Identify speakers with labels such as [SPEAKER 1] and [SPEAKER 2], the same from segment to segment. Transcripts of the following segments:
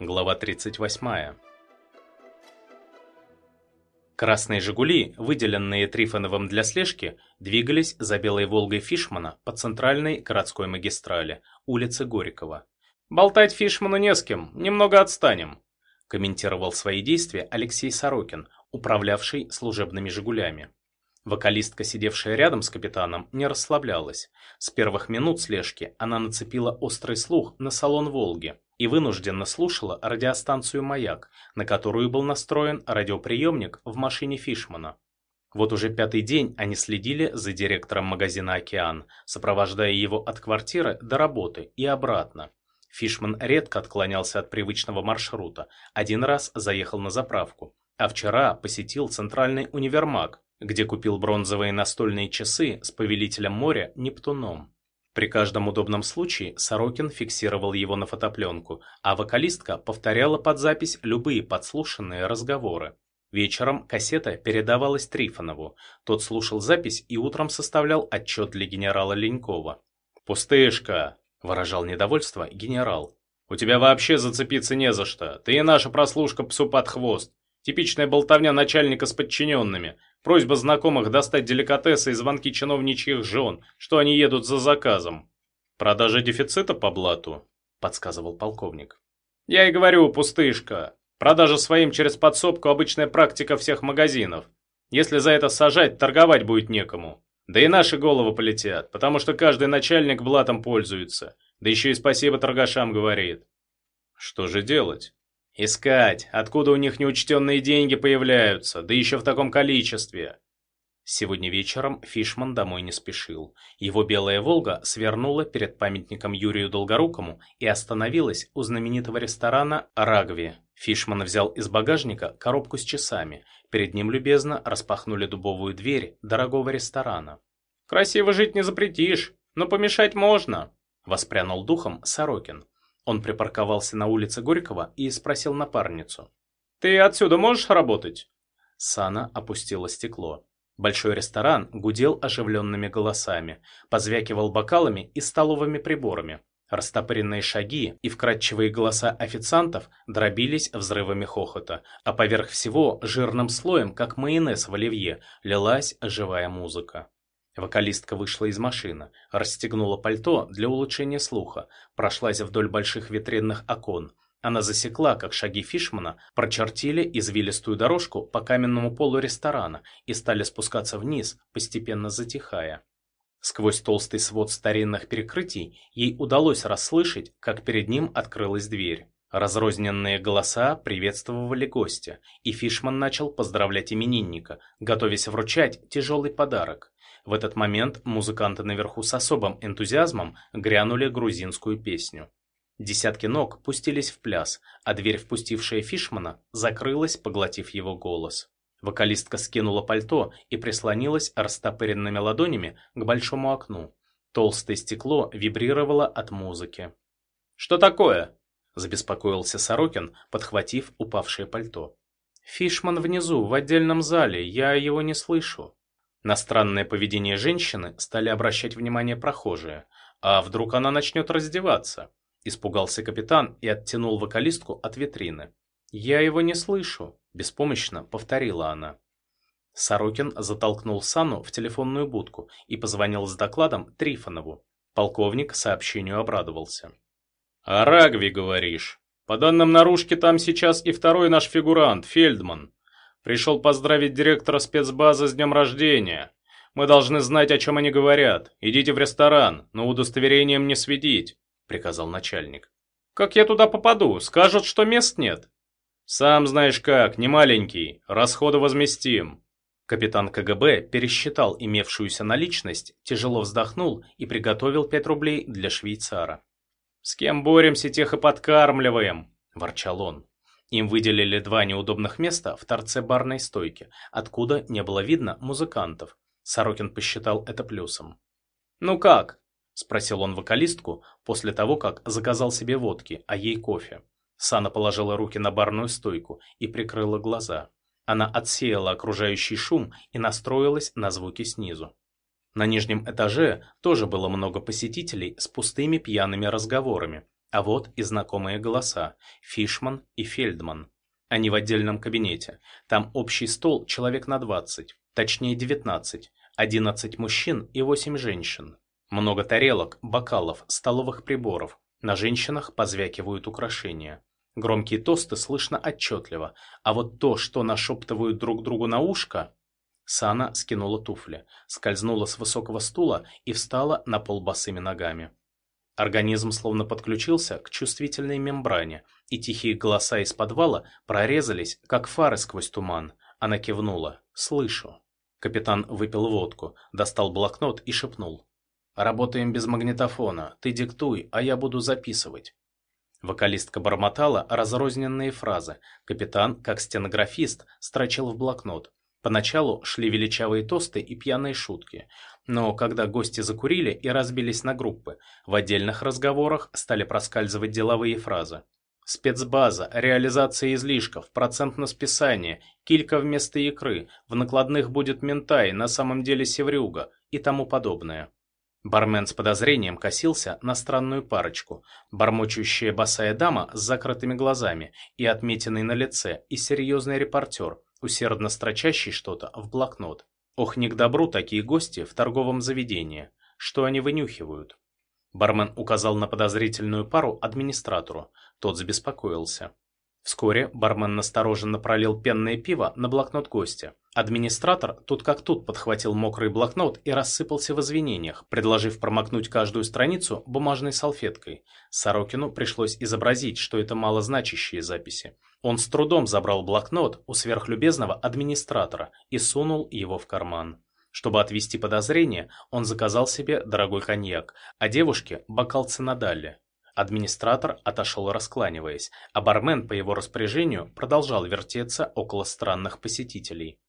[SPEAKER 1] Глава 38. Красные «Жигули», выделенные Трифоновым для слежки, двигались за белой «Волгой» Фишмана по центральной городской магистрали, улице Горького. «Болтать Фишману не с кем, немного отстанем», комментировал свои действия Алексей Сорокин, управлявший служебными «Жигулями». Вокалистка, сидевшая рядом с капитаном, не расслаблялась. С первых минут слежки она нацепила острый слух на салон «Волги» и вынужденно слушала радиостанцию «Маяк», на которую был настроен радиоприемник в машине Фишмана. Вот уже пятый день они следили за директором магазина «Океан», сопровождая его от квартиры до работы и обратно. Фишман редко отклонялся от привычного маршрута, один раз заехал на заправку, а вчера посетил центральный универмаг, где купил бронзовые настольные часы с повелителем моря Нептуном. При каждом удобном случае Сорокин фиксировал его на фотопленку, а вокалистка повторяла под запись любые подслушанные разговоры. Вечером кассета передавалась Трифонову. Тот слушал запись и утром составлял отчет для генерала Ленькова. «Пустышка!» – выражал недовольство генерал. «У тебя вообще зацепиться не за что. Ты и наша прослушка псу под хвост. Типичная болтовня начальника с подчиненными. Просьба знакомых достать деликатесы и звонки чиновничьих жен, что они едут за заказом. Продажа дефицита по блату, подсказывал полковник. Я и говорю, пустышка. Продажа своим через подсобку – обычная практика всех магазинов. Если за это сажать, торговать будет некому. Да и наши головы полетят, потому что каждый начальник блатом пользуется. Да еще и спасибо торгашам говорит. Что же делать? Искать, откуда у них неучтенные деньги появляются, да еще в таком количестве. Сегодня вечером Фишман домой не спешил. Его белая «Волга» свернула перед памятником Юрию Долгорукому и остановилась у знаменитого ресторана «Рагви». Фишман взял из багажника коробку с часами. Перед ним любезно распахнули дубовую дверь дорогого ресторана. «Красиво жить не запретишь, но помешать можно», — воспрянул духом Сорокин. Он припарковался на улице Горького и спросил напарницу. «Ты отсюда можешь работать?» Сана опустила стекло. Большой ресторан гудел оживленными голосами, позвякивал бокалами и столовыми приборами. Растопыренные шаги и вкрадчивые голоса официантов дробились взрывами хохота, а поверх всего жирным слоем, как майонез в оливье, лилась живая музыка. Вокалистка вышла из машины, расстегнула пальто для улучшения слуха, прошлась вдоль больших витринных окон. Она засекла, как шаги Фишмана прочертили извилистую дорожку по каменному полу ресторана и стали спускаться вниз, постепенно затихая. Сквозь толстый свод старинных перекрытий ей удалось расслышать, как перед ним открылась дверь. Разрозненные голоса приветствовали гостя, и Фишман начал поздравлять именинника, готовясь вручать тяжелый подарок. В этот момент музыканты наверху с особым энтузиазмом грянули грузинскую песню. Десятки ног пустились в пляс, а дверь, впустившая Фишмана, закрылась, поглотив его голос. Вокалистка скинула пальто и прислонилась растопыренными ладонями к большому окну. Толстое стекло вибрировало от музыки. «Что такое?» – забеспокоился Сорокин, подхватив упавшее пальто. «Фишман внизу, в отдельном зале, я его не слышу». На странное поведение женщины стали обращать внимание прохожие. А вдруг она начнет раздеваться? Испугался капитан и оттянул вокалистку от витрины. «Я его не слышу», – беспомощно повторила она. Сорокин затолкнул Сану в телефонную будку и позвонил с докладом Трифонову. Полковник сообщению обрадовался. «О Рагви, говоришь? По данным наружки, там сейчас и второй наш фигурант, Фельдман. Пришел поздравить директора спецбазы с днем рождения. Мы должны знать, о чем они говорят. Идите в ресторан, но удостоверением не светить», — приказал начальник. «Как я туда попаду? Скажут, что мест нет». «Сам знаешь как, не маленький. Расходы возместим». Капитан КГБ пересчитал имевшуюся наличность, тяжело вздохнул и приготовил 5 рублей для швейцара. «С кем боремся, тех и подкармливаем», – ворчал он. Им выделили два неудобных места в торце барной стойки, откуда не было видно музыкантов. Сорокин посчитал это плюсом. «Ну как?» – спросил он вокалистку после того, как заказал себе водки, а ей кофе. Сана положила руки на барную стойку и прикрыла глаза. Она отсеяла окружающий шум и настроилась на звуки снизу. На нижнем этаже тоже было много посетителей с пустыми пьяными разговорами, А вот и знакомые голоса – Фишман и Фельдман. Они в отдельном кабинете. Там общий стол человек на 20, точнее 19, 11 мужчин и 8 женщин. Много тарелок, бокалов, столовых приборов. На женщинах позвякивают украшения. Громкие тосты слышно отчетливо, а вот то, что нашептывают друг другу на ушко... Сана скинула туфли, скользнула с высокого стула и встала на пол босыми ногами. Организм словно подключился к чувствительной мембране, и тихие голоса из подвала прорезались, как фары сквозь туман. Она кивнула. «Слышу». Капитан выпил водку, достал блокнот и шепнул. «Работаем без магнитофона. Ты диктуй, а я буду записывать». Вокалистка бормотала разрозненные фразы. Капитан, как стенографист, строчил в блокнот. Поначалу шли величавые тосты и пьяные шутки. Но когда гости закурили и разбились на группы, в отдельных разговорах стали проскальзывать деловые фразы. Спецбаза, реализация излишков, процент на списание, килька вместо икры, в накладных будет ментай, на самом деле севрюга и тому подобное. Бармен с подозрением косился на странную парочку, бормочущая босая дама с закрытыми глазами и отметиной на лице, и серьезный репортер, усердно строчащий что-то в блокнот. Ох, не к добру такие гости в торговом заведении. Что они вынюхивают? Бармен указал на подозрительную пару администратору. Тот забеспокоился. Вскоре бармен настороженно пролил пенное пиво на блокнот гостя. Администратор тут как тут подхватил мокрый блокнот и рассыпался в извинениях, предложив промокнуть каждую страницу бумажной салфеткой. Сорокину пришлось изобразить, что это малозначащие записи. Он с трудом забрал блокнот у сверхлюбезного администратора и сунул его в карман. Чтобы отвести подозрение, он заказал себе дорогой коньяк, а девушке – бокал цинодалли. Администратор отошел раскланиваясь, а бармен по его распоряжению продолжал вертеться около странных посетителей.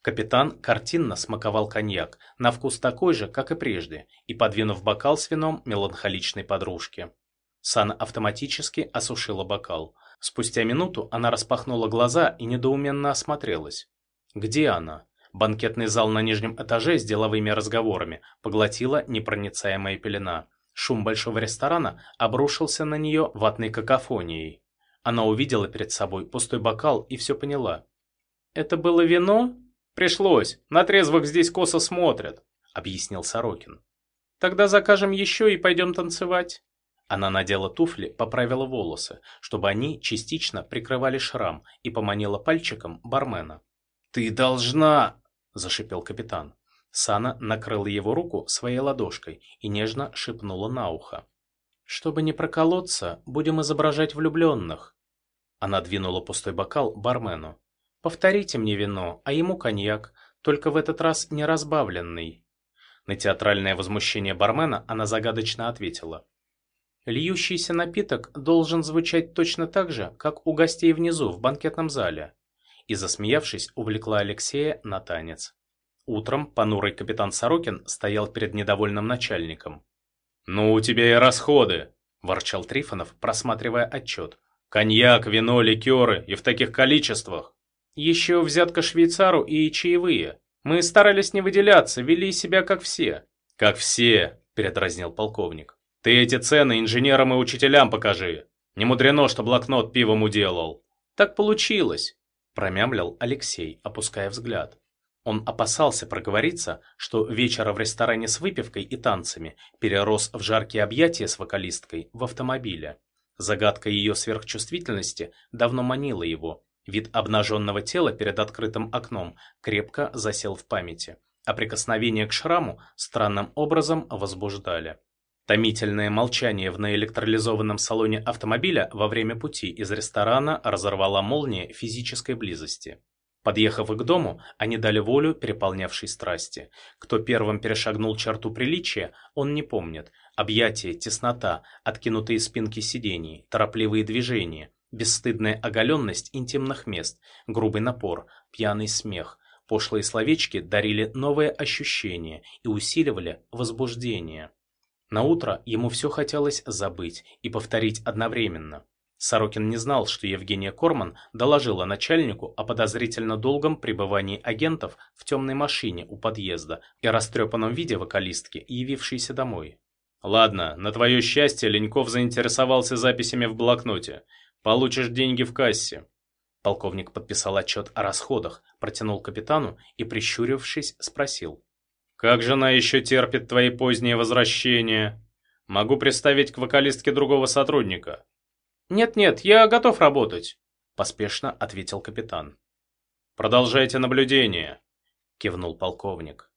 [SPEAKER 1] Капитан картинно смаковал коньяк, на вкус такой же, как и прежде, и подвинув бокал с вином меланхоличной подружке. Сан автоматически осушила бокал. Спустя минуту она распахнула глаза и недоуменно осмотрелась. Где она? Банкетный зал на нижнем этаже с деловыми разговорами поглотила непроницаемая пелена. Шум большого ресторана обрушился на нее ватной какофонией. Она увидела перед собой пустой бокал и все поняла. «Это было вино?» «Пришлось. На трезвых здесь косо смотрят», — объяснил Сорокин. «Тогда закажем еще и пойдем танцевать». Она надела туфли, поправила волосы, чтобы они частично прикрывали шрам, и поманила пальчиком бармена. «Ты должна!» – зашипел капитан. Сана накрыла его руку своей ладошкой и нежно шепнула на ухо. «Чтобы не проколоться, будем изображать влюбленных». Она двинула пустой бокал бармену. «Повторите мне вино, а ему коньяк, только в этот раз не разбавленный». На театральное возмущение бармена она загадочно ответила. «Льющийся напиток должен звучать точно так же, как у гостей внизу в банкетном зале». И, засмеявшись, увлекла Алексея на танец. Утром понурый капитан Сорокин стоял перед недовольным начальником. «Ну, у тебя и расходы!» – ворчал Трифонов, просматривая отчет. «Коньяк, вино, ликеры и в таких количествах!» «Еще взятка швейцару и чаевые. Мы старались не выделяться, вели себя как все». «Как все!» – передразнил полковник. «Ты эти цены инженерам и учителям покажи. Не мудрено, что блокнот пивом уделал». «Так получилось», – промямлил Алексей, опуская взгляд. Он опасался проговориться, что вечера в ресторане с выпивкой и танцами перерос в жаркие объятия с вокалисткой в автомобиле. Загадка ее сверхчувствительности давно манила его. Вид обнаженного тела перед открытым окном крепко засел в памяти, а прикосновение к шраму странным образом возбуждали. Томительное молчание в наэлектролизованном салоне автомобиля во время пути из ресторана разорвала молния физической близости. Подъехав к дому, они дали волю переполнявшей страсти. Кто первым перешагнул черту приличия, он не помнит. Объятия, теснота, откинутые спинки сидений, торопливые движения, бесстыдная оголенность интимных мест, грубый напор, пьяный смех. Пошлые словечки дарили новое ощущение и усиливали возбуждение. На утро ему все хотелось забыть и повторить одновременно. Сорокин не знал, что Евгения Корман доложила начальнику о подозрительно долгом пребывании агентов в темной машине у подъезда и растрепанном виде вокалистки, явившейся домой. Ладно, на твое счастье, Леньков заинтересовался записями в блокноте. Получишь деньги в кассе. Полковник подписал отчет о расходах, протянул капитану и, прищурившись, спросил. «Как жена еще терпит твои поздние возвращения? Могу представить к вокалистке другого сотрудника». «Нет-нет, я готов работать», — поспешно ответил капитан. «Продолжайте наблюдение», — кивнул полковник.